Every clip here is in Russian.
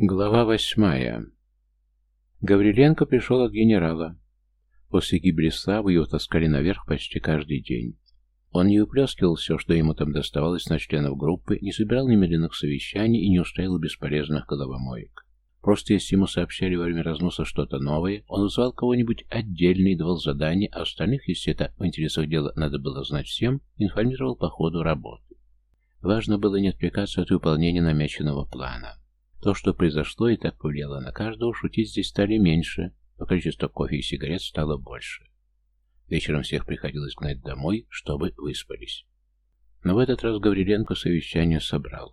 Глава восьмая. Гавриленко пришел от генерала. После гибели Славы его таскали наверх почти каждый день. Он не уплескивал все, что ему там доставалось на членов группы, не собирал немедленных совещаний и не устраивал бесполезных головомоек. Просто если ему сообщали во время разноса что-то новое, он вызывал кого-нибудь отдельно и давал задания, а остальных, если это в интересах дела надо было знать всем, информировал по ходу работы. Важно было не отвлекаться от выполнения намеченного плана. То, что произошло и так повлияло на каждого, шутить здесь стали меньше, но количество кофе и сигарет стало больше. Вечером всех приходилось гнать домой, чтобы выспались. Но в этот раз Гавриленко совещание собрал.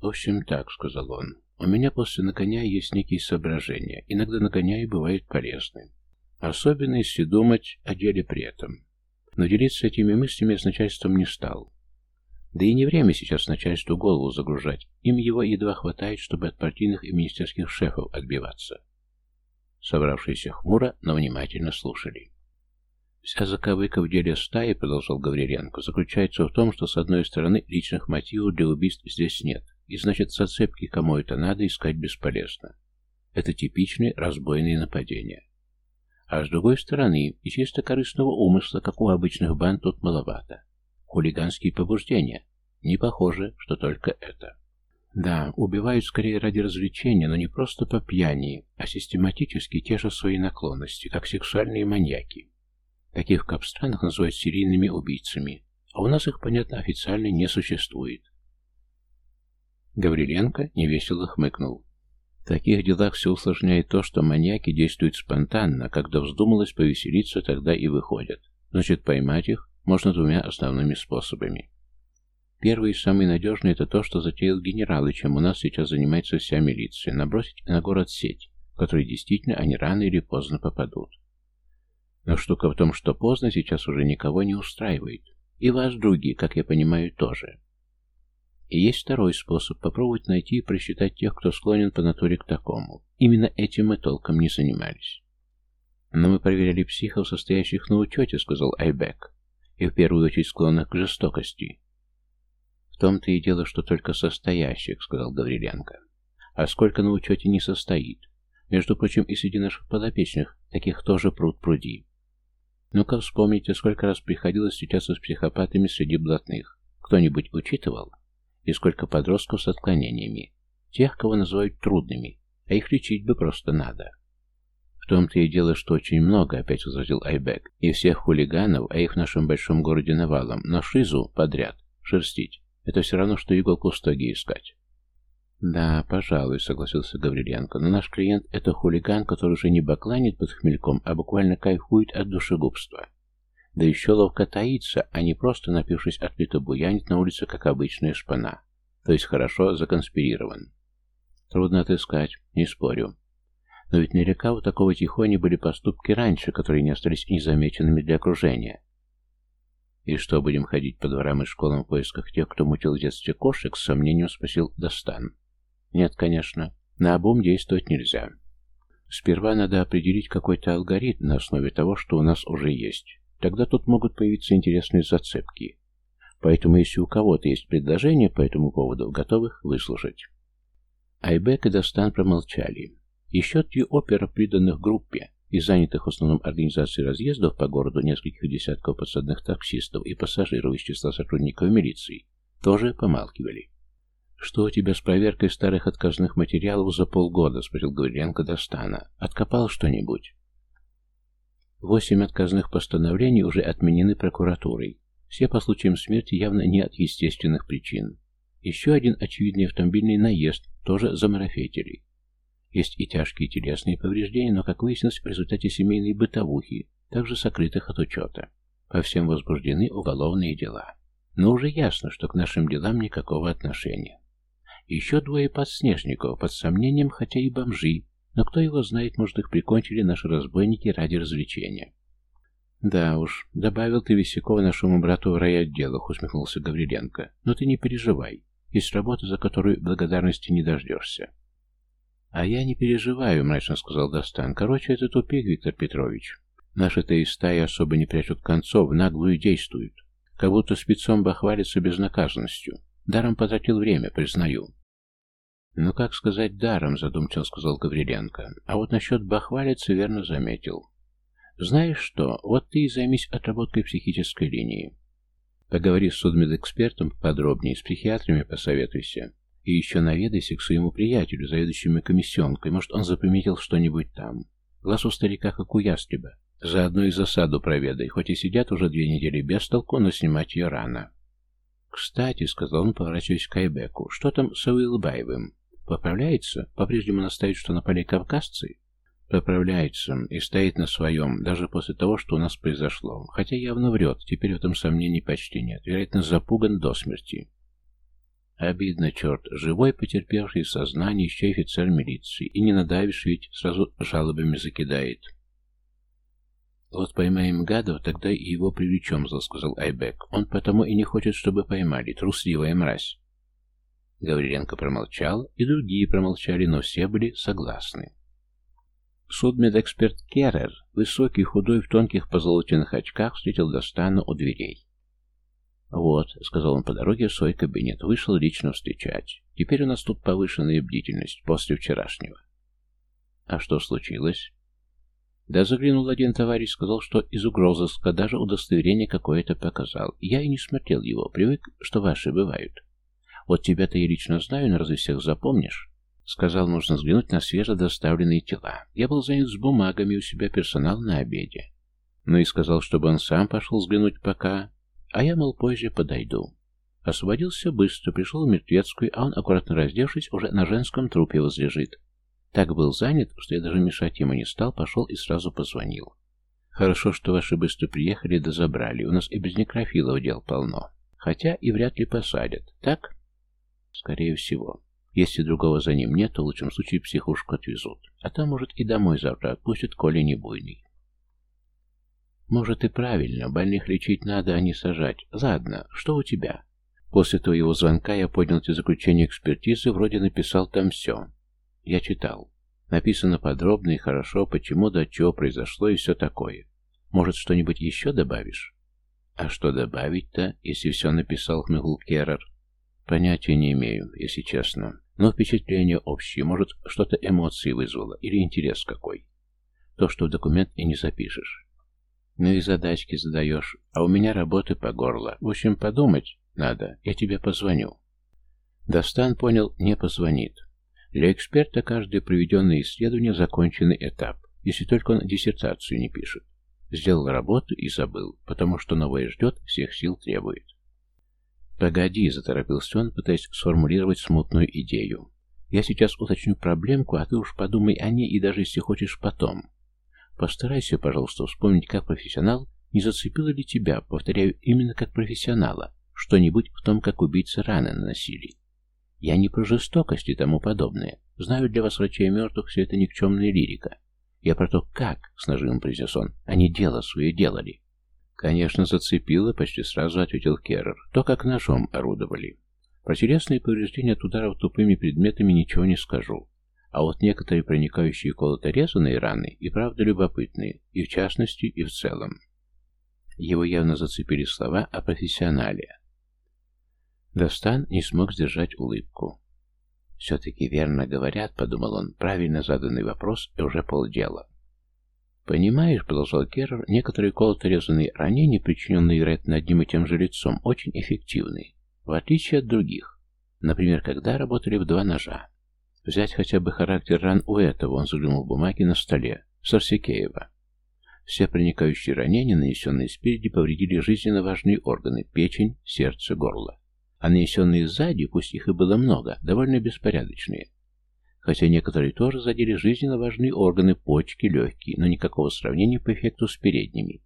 «В общем, так», — сказал он, — «у меня после нагоняя есть некие соображения. Иногда нагоняя бывают полезны. Особенно если думать о деле при этом. Но делиться этими мыслями с начальством не стал. Да и не время сейчас начальству голову загружать. Им его едва хватает, чтобы от партийных и министерских шефов отбиваться. Собравшиеся хмуро, но внимательно слушали. Вся заковыка в деле стаи, продолжал Гавриленко, заключается в том, что с одной стороны личных мотивов для убийств здесь нет, и значит зацепки кому это надо искать бесполезно. Это типичные разбойные нападения. А с другой стороны, и чисто корыстного умысла, как у обычных банд, тут маловато. Хулиганские побуждения. Не похоже, что только это. Да, убивают скорее ради развлечения, но не просто по пьяни, а систематически те же свои наклонности, как сексуальные маньяки. Таких в капстранах называют серийными убийцами, а у нас их, понятно, официально не существует. Гавриленко невесело хмыкнул. В таких делах все усложняет то, что маньяки действуют спонтанно, когда вздумалось повеселиться, тогда и выходят. Значит, поймать их можно двумя основными способами. Первый и самый надежный – это то, что затеял генерал, и чем у нас сейчас занимается вся милиция – набросить на город сеть, в которой действительно они рано или поздно попадут. Но штука в том, что поздно сейчас уже никого не устраивает. И вас, другие, как я понимаю, тоже. И есть второй способ – попробовать найти и просчитать тех, кто склонен по натуре к такому. Именно этим мы толком не занимались. Но мы проверяли психов, состоящих на учете, сказал Айбек и в первую очередь склонных к жестокости. В том-то и дело, что только состоящих, сказал Гавриленко. А сколько на учете не состоит. Между прочим, и среди наших подопечных таких тоже пруд пруди. Ну-ка вспомните, сколько раз приходилось встречаться с психопатами среди блатных. Кто-нибудь учитывал? И сколько подростков с отклонениями? Тех, кого называют трудными, а их лечить бы просто надо. «В том-то и дело, что очень много», — опять возразил Айбек. «И всех хулиганов, а их в нашем большом городе навалом, на шизу подряд, шерстить. Это все равно, что иголку в стоге искать». «Да, пожалуй», — согласился Гавриленко. «Но наш клиент — это хулиган, который уже не бакланит под хмельком, а буквально кайфует от душегубства. Да еще ловко таится, а не просто, напившись, открыто буянит на улице, как обычная шпана. То есть хорошо законспирирован. Трудно отыскать, не спорю. Но ведь наверняка у такого тихони были поступки раньше, которые не остались незамеченными для окружения. «И что, будем ходить по дворам и школам в поисках тех, кто мутил в детстве кошек?» — с сомнением спросил Достан. «Нет, конечно. На обум действовать нельзя. Сперва надо определить какой-то алгоритм на основе того, что у нас уже есть. Тогда тут могут появиться интересные зацепки. Поэтому, если у кого-то есть предложение по этому поводу, готовых выслушать». Айбек и Достан промолчали. Еще три опера, приданных группе и занятых в основном организацией разъездов по городу нескольких десятков подсадных таксистов и пассажиров из числа сотрудников милиции, тоже помалкивали. «Что у тебя с проверкой старых отказных материалов за полгода?» — спросил Гавриленко Достана. «Откопал что-нибудь?» Восемь отказных постановлений уже отменены прокуратурой. Все по случаям смерти явно не от естественных причин. Еще один очевидный автомобильный наезд тоже замарафетили. Есть и тяжкие телесные повреждения, но, как выяснилось, в результате семейной бытовухи, также сокрытых от учета. По всем возбуждены уголовные дела. Но уже ясно, что к нашим делам никакого отношения. Еще двое подснежников под сомнением, хотя и бомжи, но кто его знает, может, их прикончили наши разбойники ради развлечения. «Да уж, добавил ты Висякова нашему брату в райотделах», — усмехнулся Гавриленко. «Но ты не переживай. Есть работа, за которую благодарности не дождешься. «А я не переживаю», — мрачно сказал Достан. «Короче, это тупик, Виктор Петрович. Наши-то из стаи особо не прячут концов, наглую действуют. Как будто спецом бахвалится безнаказанностью. Даром потратил время, признаю. «Ну, как сказать, даром», — задумчиво сказал Гавриленко. «А вот насчет бахвалиться верно заметил. Знаешь что, вот ты и займись отработкой психической линии. Поговори с судмедэкспертом подробнее, с психиатрами посоветуйся. И еще наведайся к своему приятелю, заведующему комиссионкой. Может, он заприметил что-нибудь там. Глаз у старика, как у ястреба. Заодно и засаду проведай, хоть и сидят уже две недели без толку, но снимать ее рано. «Кстати», — сказал он, поворачиваясь к Айбеку, — «что там с Ауилбаевым? Поправляется? По-прежнему настаивает, что напали кавказцы?» «Поправляется и стоит на своем, даже после того, что у нас произошло. Хотя явно врет, теперь в этом сомнений почти нет. Вероятно, запуган до смерти». Обидно, черт, живой потерпевший сознание еще офицер милиции, и не надавишь ведь, сразу жалобами закидает. «Вот поймаем гадов, тогда и его привлечем», — сказал Айбек. «Он потому и не хочет, чтобы поймали. Трусливая мразь». Гавриленко промолчал, и другие промолчали, но все были согласны. Судмедэксперт Керрер, высокий, худой, в тонких позолоченных очках, встретил Достану у дверей. «Вот», — сказал он по дороге в свой кабинет, — «вышел лично встречать. Теперь у нас тут повышенная бдительность после вчерашнего». «А что случилось?» Да заглянул один товарищ, сказал, что из угрозыска даже удостоверение какое-то показал. Я и не смотрел его, привык, что ваши бывают. Вот тебя-то я лично знаю, но разве всех запомнишь? Сказал, нужно взглянуть на свеже доставленные тела. Я был занят с бумагами у себя персонал на обеде. Ну и сказал, чтобы он сам пошел взглянуть пока, а я, мол, позже подойду. Освободился быстро, пришел в мертвецкую, а он, аккуратно раздевшись, уже на женском трупе возлежит. Так был занят, что я даже мешать ему не стал, пошел и сразу позвонил. Хорошо, что ваши быстро приехали да забрали. У нас и без некрофилов дел полно. Хотя и вряд ли посадят. Так? Скорее всего. Если другого за ним нет, то в лучшем случае психушку отвезут. А там, может, и домой завтра отпустят, коли не буйный. Может и правильно, больных лечить надо, а не сажать. Ладно, что у тебя? После твоего звонка я поднял эти заключения экспертизы, вроде написал там все. Я читал. Написано подробно и хорошо, почему да чего произошло и все такое. Может, что-нибудь еще добавишь? А что добавить-то, если все написал хмыгл Керрер? Понятия не имею, если честно. Но впечатление общее, может, что-то эмоции вызвало или интерес какой. То, что в документ и не запишешь. Ну и задачки задаешь, а у меня работы по горло. В общем, подумать надо, я тебе позвоню. Достан понял, не позвонит. Для эксперта каждое проведенное исследование – законченный этап, если только он диссертацию не пишет. Сделал работу и забыл, потому что новое ждет, всех сил требует. «Погоди», – заторопился он, пытаясь сформулировать смутную идею. «Я сейчас уточню проблемку, а ты уж подумай о ней и даже если хочешь потом. Постарайся, пожалуйста, вспомнить, как профессионал, не зацепило ли тебя, повторяю, именно как профессионала, что-нибудь в том, как убийцы раны наносили. Я не про жестокость и тому подобное. Знаю, для вас, врачей мертвых, все это никчемная лирика. Я про то, как, с нажимом произнес он, они дело свое делали. Конечно, зацепило, почти сразу ответил Керрер. То, как ножом орудовали. Про телесные повреждения от ударов тупыми предметами ничего не скажу. А вот некоторые проникающие колото-резанные раны и правда любопытные, и в частности, и в целом. Его явно зацепили слова о профессионале. Достан не смог сдержать улыбку. «Все-таки верно говорят», — подумал он, — правильно заданный вопрос и уже полдела. «Понимаешь», — продолжал Керрер, — «некоторые колото-резанные ранения, причиненные, вероятно, одним и тем же лицом, очень эффективны, в отличие от других. Например, когда работали в два ножа. Взять хотя бы характер ран у этого, он заглянул в бумаги на столе, Сарсикеева. Все проникающие ранения, нанесенные спереди, повредили жизненно важные органы – печень, сердце, горло а нанесенные сзади, пусть их и было много, довольно беспорядочные. Хотя некоторые тоже задели жизненно важные органы, почки, легкие, но никакого сравнения по эффекту с передними.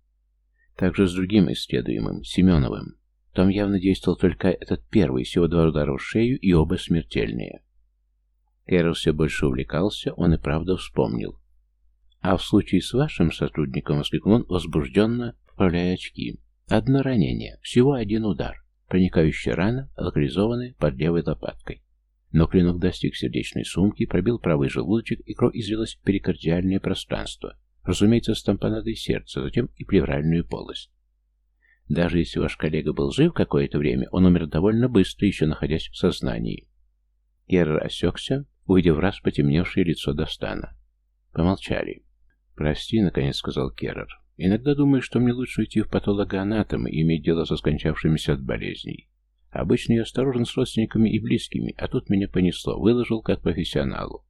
Также с другим исследуемым, Семеновым. Там явно действовал только этот первый, всего два удара в шею и оба смертельные. Кэрол все больше увлекался, он и правда вспомнил. А в случае с вашим сотрудником, воскликнул он возбужденно, поправляя очки. Одно ранение, всего один удар. Проникающая рана локализована под левой лопаткой. Но клинок достиг сердечной сумки, пробил правый желудочек, и кровь излилась в перикардиальное пространство. Разумеется, с тампонадой сердца, затем и плевральную полость. Даже если ваш коллега был жив какое-то время, он умер довольно быстро, еще находясь в сознании. Керр осекся, увидев раз потемневшее лицо Достана. Помолчали. «Прости», — наконец сказал Керрер. «Иногда думаю, что мне лучше уйти в патологоанатомы и иметь дело со скончавшимися от болезней. Обычно я осторожен с родственниками и близкими, а тут меня понесло, выложил как профессионалу».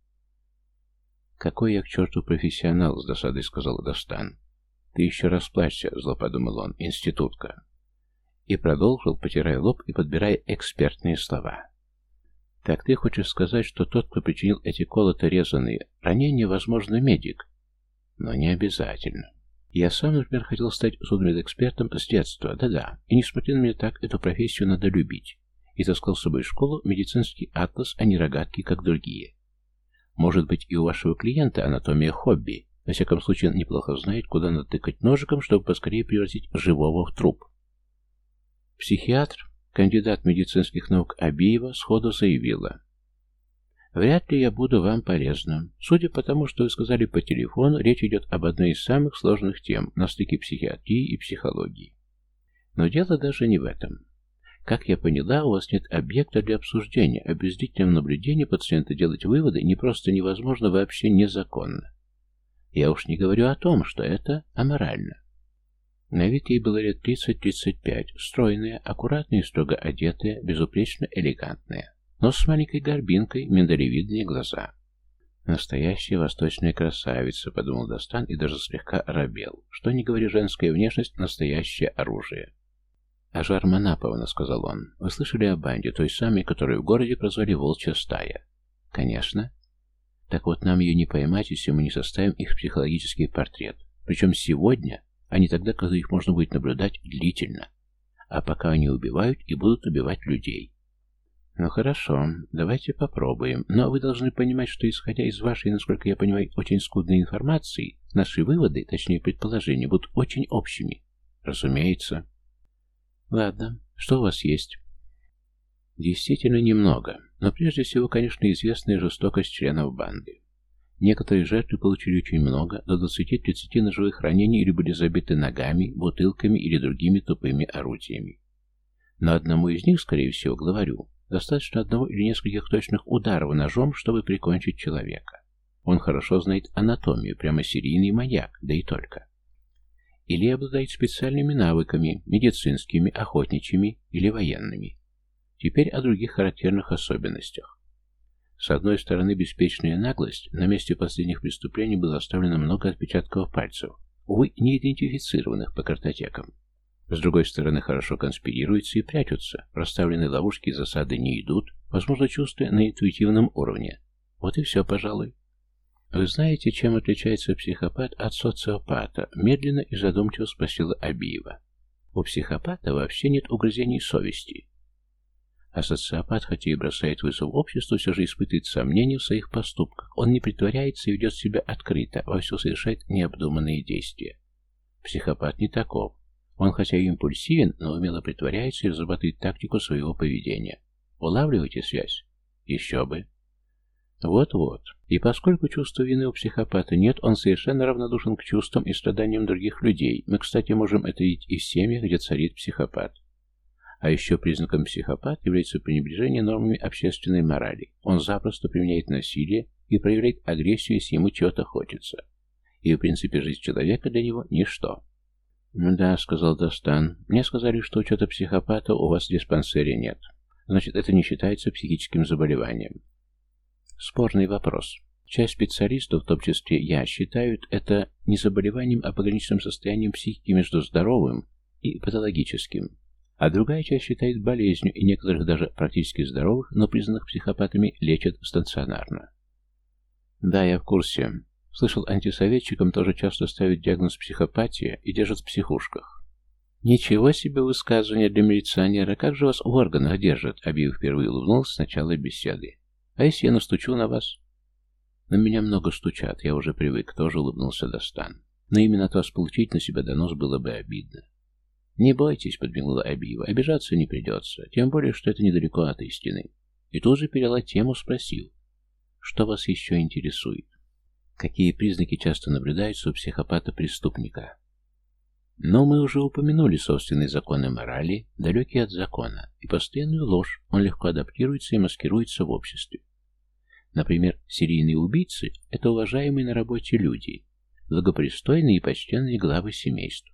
«Какой я к черту профессионал?» — с досадой сказал Достан. «Ты еще расплачься», — зло подумал он, — «институтка». И продолжил, потирая лоб и подбирая экспертные слова. «Так ты хочешь сказать, что тот, кто причинил эти колото-резанные ранения, возможно, медик?» «Но не обязательно. Я сам, например, хотел стать судмедэкспертом с детства, да-да, и несмотря на меня так, эту профессию надо любить. И таскал с собой в школу медицинский атлас, а не рогатки, как другие. Может быть, и у вашего клиента анатомия хобби, во всяком случае, неплохо знает, куда натыкать ножиком, чтобы поскорее превратить живого в труп. Психиатр, кандидат медицинских наук Абиева, сходу заявила. Вряд ли я буду вам полезна. Судя по тому, что вы сказали по телефону, речь идет об одной из самых сложных тем на стыке психиатрии и психологии. Но дело даже не в этом. Как я поняла, у вас нет объекта для обсуждения, а без длительного наблюдения пациента делать выводы не просто невозможно, вообще незаконно. Я уж не говорю о том, что это аморально. На вид ей было лет 30-35, стройная, аккуратная и строго одетая, безупречно элегантная. Нос с маленькой горбинкой, миндалевидные глаза. «Настоящая восточная красавица», — подумал Достан и даже слегка робел. Что не говори, женская внешность — настоящее оружие. «Ажар Манаповна», — сказал он, — «вы слышали о банде, той самой, которую в городе прозвали «Волчья стая»?» «Конечно. Так вот, нам ее не поймать, если мы не составим их психологический портрет. Причем сегодня, а не тогда, когда их можно будет наблюдать длительно. А пока они убивают и будут убивать людей. Ну хорошо, давайте попробуем. Но вы должны понимать, что исходя из вашей, насколько я понимаю, очень скудной информации, наши выводы, точнее предположения, будут очень общими. Разумеется. Ладно, что у вас есть? Действительно немного, но прежде всего, конечно, известная жестокость членов банды. Некоторые жертвы получили очень много, до 20-30 ножевых ранений или были забиты ногами, бутылками или другими тупыми орудиями. Но одному из них, скорее всего, главарю, достаточно одного или нескольких точных ударов ножом, чтобы прикончить человека. Он хорошо знает анатомию, прямо серийный маньяк, да и только. Или обладает специальными навыками, медицинскими, охотничьими или военными. Теперь о других характерных особенностях. С одной стороны, беспечная наглость. На месте последних преступлений было оставлено много отпечатков пальцев, увы, не идентифицированных по картотекам. С другой стороны, хорошо конспирируются и прячутся. Расставленные ловушки и засады не идут, возможно, чувствуя на интуитивном уровне. Вот и все, пожалуй. Вы знаете, чем отличается психопат от социопата? Медленно и задумчиво спросила Абиева. У психопата вообще нет угрызений совести. А социопат, хотя и бросает вызов обществу, все же испытывает сомнения в своих поступках. Он не притворяется и ведет себя открыто, во все совершает необдуманные действия. Психопат не таков. Он хотя и импульсивен, но умело притворяется и разрабатывает тактику своего поведения. Улавливаете связь? Еще бы. Вот-вот. И поскольку чувства вины у психопата нет, он совершенно равнодушен к чувствам и страданиям других людей. Мы, кстати, можем это видеть и в семьях, где царит психопат. А еще признаком психопата является пренебрежение нормами общественной морали. Он запросто применяет насилие и проявляет агрессию, если ему чего-то хочется. И, в принципе, жизнь человека для него – ничто. «Да», — сказал Достан, — «мне сказали, что учета психопата у вас в диспансере нет. Значит, это не считается психическим заболеванием». Спорный вопрос. Часть специалистов, в том числе я, считают это не заболеванием, а пограничным состоянием психики между здоровым и патологическим. А другая часть считает болезнью, и некоторых даже практически здоровых, но признанных психопатами, лечат стационарно. Да, я в курсе. Слышал, антисоветчикам тоже часто ставят диагноз психопатия и держат в психушках. «Ничего себе высказывание для милиционера! Как же вас в органах держат?» Абиев впервые улыбнулся с начала беседы. «А если я настучу на вас?» «На меня много стучат, я уже привык», — тоже улыбнулся Достан. «Но именно от вас получить на себя донос было бы обидно». «Не бойтесь», — подмигнула Абиева, — «обижаться не придется, тем более, что это недалеко от истины». И тут же перела тему, спросил, «Что вас еще интересует?» Какие признаки часто наблюдаются у психопата-преступника? Но мы уже упомянули собственные законы морали, далекие от закона, и постоянную ложь, он легко адаптируется и маскируется в обществе. Например, серийные убийцы – это уважаемые на работе люди, благопристойные и почтенные главы семейств.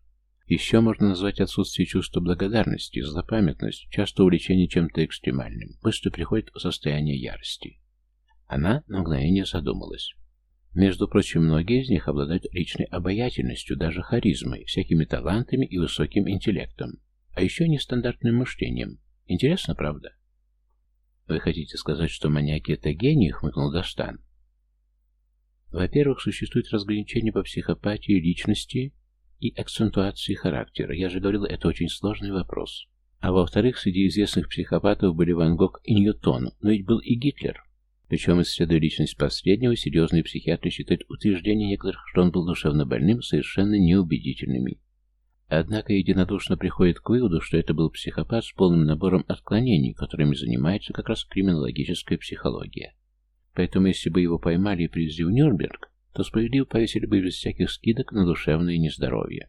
Еще можно назвать отсутствие чувства благодарности, злопамятность, часто увлечение чем-то экстремальным, быстро приходит в состояние ярости. Она на мгновение задумалась. Между прочим, многие из них обладают личной обаятельностью, даже харизмой, всякими талантами и высоким интеллектом, а еще нестандартным мышлением. Интересно, правда? Вы хотите сказать, что маньяки — это гении? — хмыкнул Достан. Во-первых, существует разграничение по психопатии личности и акцентуации характера. Я же говорил, это очень сложный вопрос. А во-вторых, среди известных психопатов были Ван Гог и Ньютон, но ведь был и Гитлер. Причем, исследуя личность последнего, серьезные психиатры считают утверждения некоторых, что он был душевно больным, совершенно неубедительными. Однако единодушно приходит к выводу, что это был психопат с полным набором отклонений, которыми занимается как раз криминологическая психология. Поэтому, если бы его поймали и привезли в Нюрнберг, то справедливо повесили бы без всяких скидок на душевное нездоровье.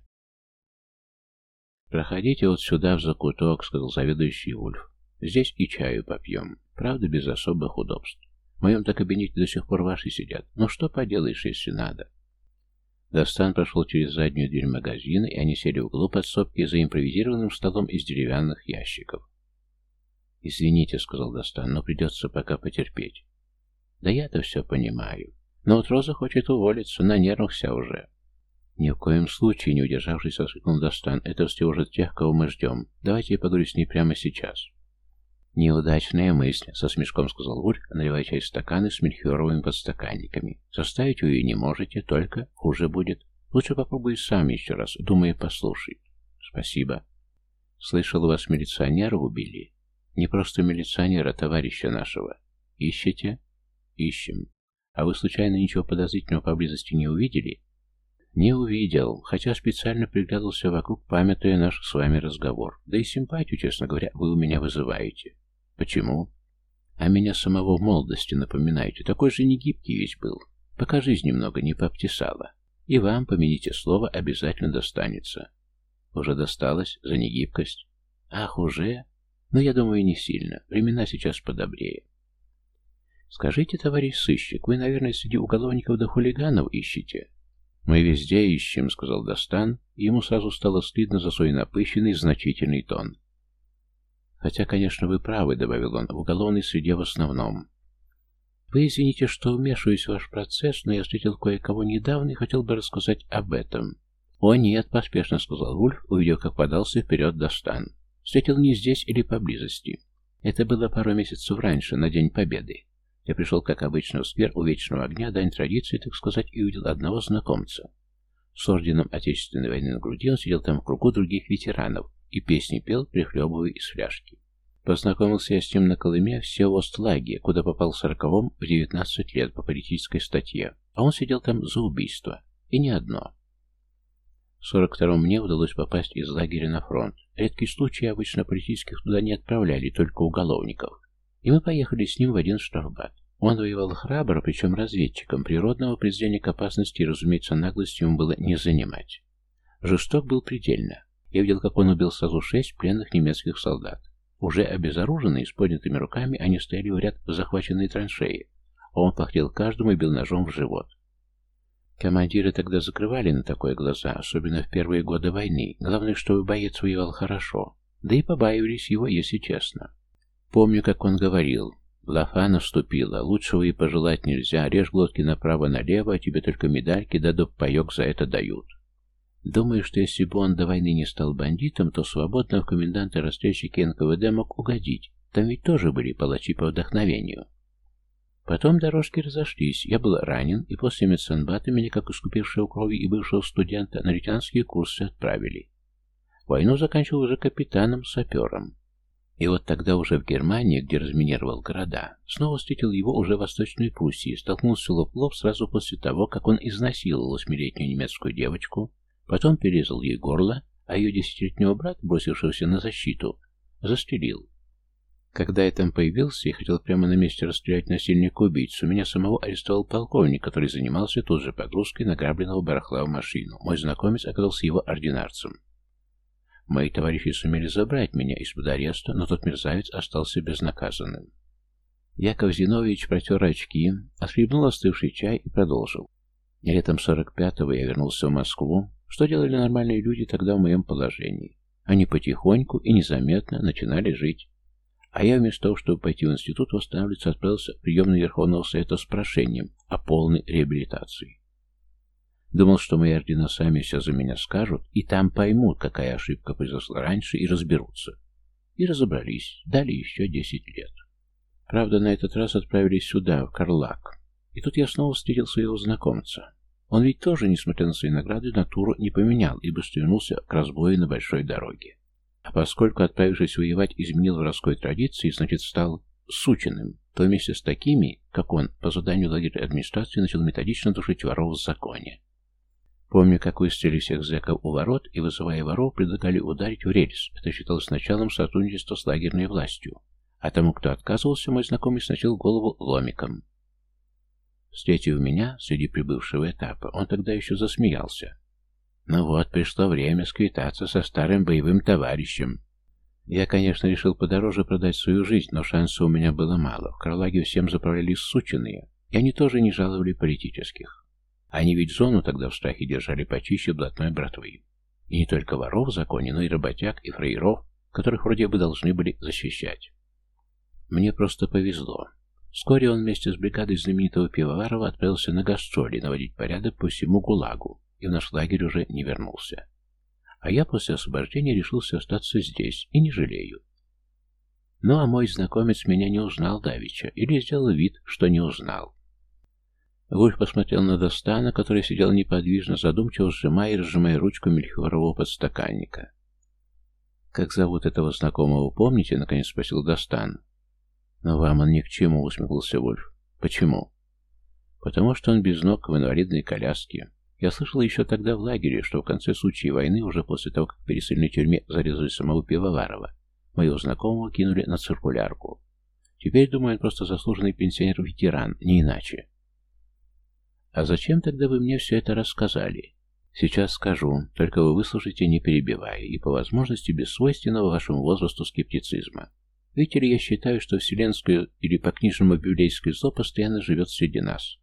«Проходите вот сюда, в закуток», — сказал заведующий Вульф. «Здесь и чаю попьем. Правда, без особых удобств. В моем-то кабинете до сих пор ваши сидят. Но что поделаешь, если надо?» Достан прошел через заднюю дверь магазина, и они сели в углу подсобки за импровизированным столом из деревянных ящиков. «Извините», — сказал Достан, — «но придется пока потерпеть». «Да я-то все понимаю. Но вот Роза хочет уволиться, на нервах вся уже». «Ни в коем случае, не удержавшись, воскликнул Достан. Это встревожит тех, кого мы ждем. Давайте я поговорю с ней прямо сейчас». «Неудачная мысль», — со смешком сказал Вульф, наливая чай в стаканы с мельхиоровыми подстаканниками. «Заставить ее не можете, только хуже будет. Лучше попробуй сам еще раз, думая, послушай». «Спасибо». «Слышал, вас милиционера убили?» «Не просто милиционера, товарища нашего. Ищете?» «Ищем. А вы случайно ничего подозрительного поблизости не увидели?» «Не увидел, хотя специально приглядывался вокруг, памятуя наш с вами разговор. Да и симпатию, честно говоря, вы у меня вызываете». Почему? А меня самого в молодости напоминаете. Такой же негибкий весь был. Пока жизнь немного не пообтесала. И вам, помяните слово, обязательно достанется. Уже досталось за негибкость? Ах, уже? Но я думаю, не сильно. Времена сейчас подобрее. Скажите, товарищ сыщик, вы, наверное, среди уголовников да хулиганов ищете? Мы везде ищем, сказал Достан, и ему сразу стало стыдно за свой напыщенный, значительный тон. Хотя, конечно, вы правы, добавил он, в уголовной среде в основном. Вы извините, что вмешиваюсь в ваш процесс, но я встретил кое-кого недавно и хотел бы рассказать об этом. О нет, поспешно сказал Вульф, увидев, как подался вперед Достан. Встретил не здесь или поблизости. Это было пару месяцев раньше, на День Победы. Я пришел, как обычно, в сквер у Вечного Огня, дань традиции, так сказать, и увидел одного знакомца. С орденом Отечественной войны на груди он сидел там в кругу других ветеранов, и песни пел, прихлебывая из фляжки. Познакомился я с ним на Колыме в Севостлаге, куда попал в сороковом в 19 лет по политической статье, а он сидел там за убийство. И не одно. В 42-м мне удалось попасть из лагеря на фронт. Редкий случай, обычно политических туда не отправляли, только уголовников. И мы поехали с ним в один штрафбат. Он воевал храбро, причем разведчиком. Природного презрения к опасности и, разумеется, наглостью ему было не занимать. Жесток был предельно. Я видел, как он убил сразу шесть пленных немецких солдат. Уже обезоруженные, с поднятыми руками, они стояли в ряд в захваченной траншеи, а он похтел каждому и бил ножом в живот. Командиры тогда закрывали на такое глаза, особенно в первые годы войны. Главное, чтобы боец воевал хорошо. Да и побаивались его, если честно. Помню, как он говорил. Лафа наступила, лучшего и пожелать нельзя, режь глотки направо-налево, а тебе только медальки да паек за это дают. Думаю, что если бы он до войны не стал бандитом, то свободно в коменданты расстрельщики НКВД мог угодить. Там ведь тоже были палачи по вдохновению. Потом дорожки разошлись, я был ранен, и после медсанбата меня, как искупившего крови и бывшего студента, на лейтенантские курсы отправили. Войну заканчивал уже капитаном-сапером. И вот тогда уже в Германии, где разминировал города, снова встретил его уже в Восточной Пруссии, столкнулся лоб в лоб сразу после того, как он изнасиловал восьмилетнюю немецкую девочку, Потом перерезал ей горло, а ее десятилетнего брата, бросившегося на защиту, застрелил. Когда я там появился и хотел прямо на месте расстрелять насильника-убийцу, меня самого арестовал полковник, который занимался тут же погрузкой награбленного барахла в машину. Мой знакомец оказался его ординарцем. Мои товарищи сумели забрать меня из-под ареста, но тот мерзавец остался безнаказанным. Яков Зинович протер очки, отхлебнул остывший чай и продолжил. Летом 45-го я вернулся в Москву. Что делали нормальные люди тогда в моем положении? Они потихоньку и незаметно начинали жить. А я вместо того, чтобы пойти в институт восстанавливаться, отправился в приемный Верховного Совета с прошением о полной реабилитации. Думал, что мои ордена сами все за меня скажут, и там поймут, какая ошибка произошла раньше, и разберутся. И разобрались, дали еще десять лет. Правда, на этот раз отправились сюда, в Карлак. И тут я снова встретил своего знакомца. Он ведь тоже, несмотря на свои награды, натуру не поменял и быстро вернулся к разбою на большой дороге. А поскольку, отправившись воевать, изменил воровской традиции, значит, стал сученным, то вместе с такими, как он, по заданию лагеря администрации начал методично душить воров в законе. Помню, как выстрелили всех зэков у ворот и, вызывая воров, предлагали ударить в рельс. Это считалось началом сотрудничества с лагерной властью. А тому, кто отказывался, мой знакомый сносил голову ломиком. Встретив меня среди прибывшего этапа, он тогда еще засмеялся. Ну вот, пришло время сквитаться со старым боевым товарищем. Я, конечно, решил подороже продать свою жизнь, но шансов у меня было мало. В Карлаге всем заправляли сученые, и они тоже не жаловали политических. Они ведь зону тогда в страхе держали почище блатной братвы. И не только воров в законе, но и работяг, и фраеров, которых вроде бы должны были защищать. Мне просто повезло. Вскоре он вместе с бригадой знаменитого Пивоварова отправился на гастроли наводить порядок по всему ГУЛАГу, и в наш лагерь уже не вернулся. А я после освобождения решился остаться здесь, и не жалею. Ну а мой знакомец меня не узнал давеча, или сделал вид, что не узнал. Вульф посмотрел на Достана, который сидел неподвижно, задумчиво сжимая и разжимая ручку мельхиорового подстаканника. «Как зовут этого знакомого, помните?» — наконец спросил Достан. «Но вам он ни к чему», — усмехнулся Вульф. «Почему?» «Потому что он без ног в инвалидной коляске. Я слышал еще тогда в лагере, что в конце случая войны, уже после того, как в пересыльной тюрьме зарезали самого Пивоварова, моего знакомого кинули на циркулярку. Теперь, думаю, он просто заслуженный пенсионер-ветеран, не иначе». «А зачем тогда вы мне все это рассказали?» «Сейчас скажу, только вы выслушайте, не перебивая, и по возможности без свойственного вашему возрасту скептицизма. Видите ли, я считаю, что вселенское или по-книжному библейское зло постоянно живет среди нас.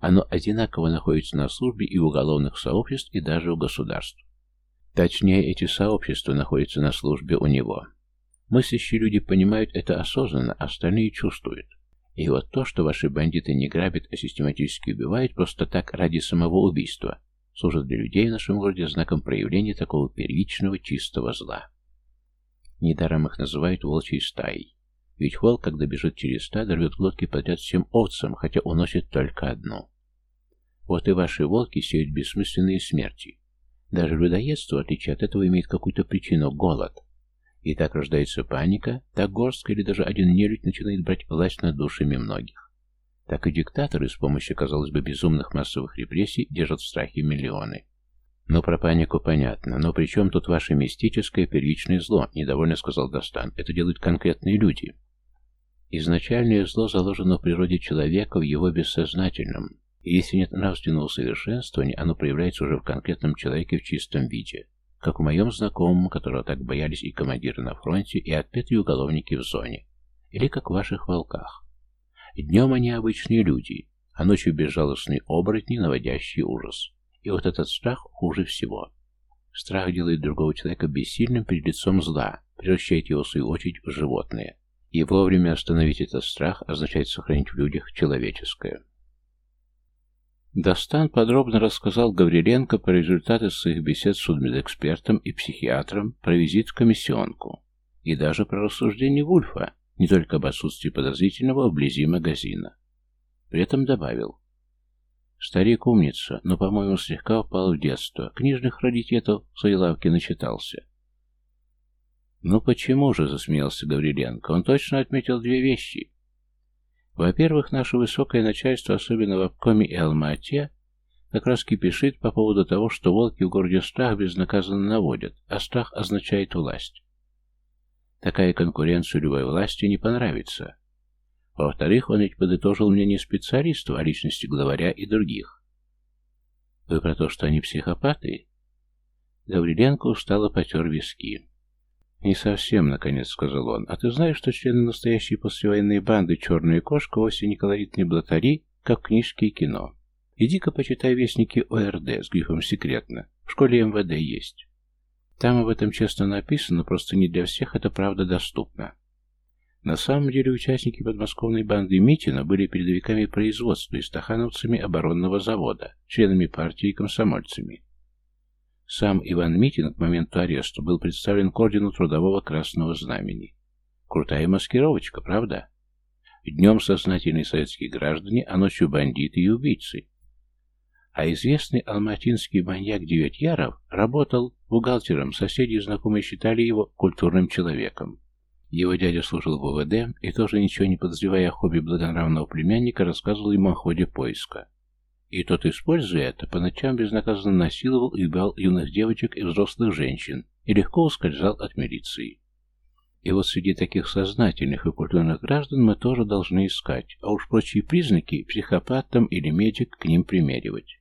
Оно одинаково находится на службе и в уголовных сообществ, и даже у государств. Точнее, эти сообщества находятся на службе у него. Мыслящие люди понимают это осознанно, остальные чувствуют. И вот то, что ваши бандиты не грабят, а систематически убивают просто так ради самого убийства, служит для людей в нашем городе знаком проявления такого первичного чистого зла. Недаром их называют волчьей стаей. Ведь волк, когда бежит через стадо, рвет глотки подряд всем овцам, хотя уносит только одну. Вот и ваши волки сеют бессмысленные смерти. Даже людоедство, в отличие от этого, имеет какую-то причину – голод – и так рождается паника, так горстка или даже один нелюдь начинает брать власть над душами многих. Так и диктаторы с помощью, казалось бы, безумных массовых репрессий держат в страхе миллионы. «Ну, про панику понятно, но при чем тут ваше мистическое первичное зло?» – недовольно сказал Достан. «Это делают конкретные люди». Изначальное зло заложено в природе человека в его бессознательном. И если нет нравственного совершенствования, оно проявляется уже в конкретном человеке в чистом виде как у моем знакомом, которого так боялись и командиры на фронте, и отпетые уголовники в зоне, или как в ваших волках. Днем они обычные люди, а ночью безжалостные оборотни, наводящие ужас. И вот этот страх хуже всего. Страх делает другого человека бессильным перед лицом зла, превращает его, в свою очередь, в животное. И вовремя остановить этот страх означает сохранить в людях человеческое. Достан подробно рассказал Гавриленко про результаты своих бесед с судмедэкспертом и психиатром, про визит в комиссионку и даже про рассуждение Вульфа, не только об отсутствии подозрительного вблизи магазина. При этом добавил. Старик умница, но, по-моему, слегка упал в детство. Книжных раритетов в своей лавке начитался. «Ну почему же?» — засмеялся Гавриленко. «Он точно отметил две вещи. Во-первых, наше высокое начальство, особенно в обкоме и Алма-Ате, как раз кипишит по поводу того, что волки в городе страх безнаказанно наводят, а страх означает власть. Такая конкуренция любой власти не понравится. Во-вторых, он ведь подытожил мне не специалисту, а личности главаря и других. Вы про то, что они психопаты? Гавриленко устало потер виски. «Не совсем», — наконец сказал он. «А ты знаешь, что члены настоящей послевоенной банды «Черная кошка» вовсе не колоритные блатари, как книжки и кино? Иди-ка почитай вестники ОРД с грифом «Секретно». В школе МВД есть. Там об этом честно написано, просто не для всех это правда доступно. На самом деле участники подмосковной банды Митина были передовиками производства и стахановцами оборонного завода, членами партии и комсомольцами. Сам Иван Митин к моменту ареста был представлен к ордену Трудового Красного Знамени. Крутая маскировочка, правда? Днем сознательные советские граждане, а ночью бандиты и убийцы. А известный алматинский маньяк Девятьяров работал бухгалтером, соседи и знакомые считали его культурным человеком. Его дядя служил в ВВД и тоже ничего не подозревая о хобби благонравного племянника, рассказывал ему о ходе поиска. И тот, используя это, по ночам безнаказанно насиловал и убивал юных девочек и взрослых женщин и легко ускользал от милиции. И вот среди таких сознательных и культурных граждан мы тоже должны искать, а уж прочие признаки психопат или медик к ним примеривать.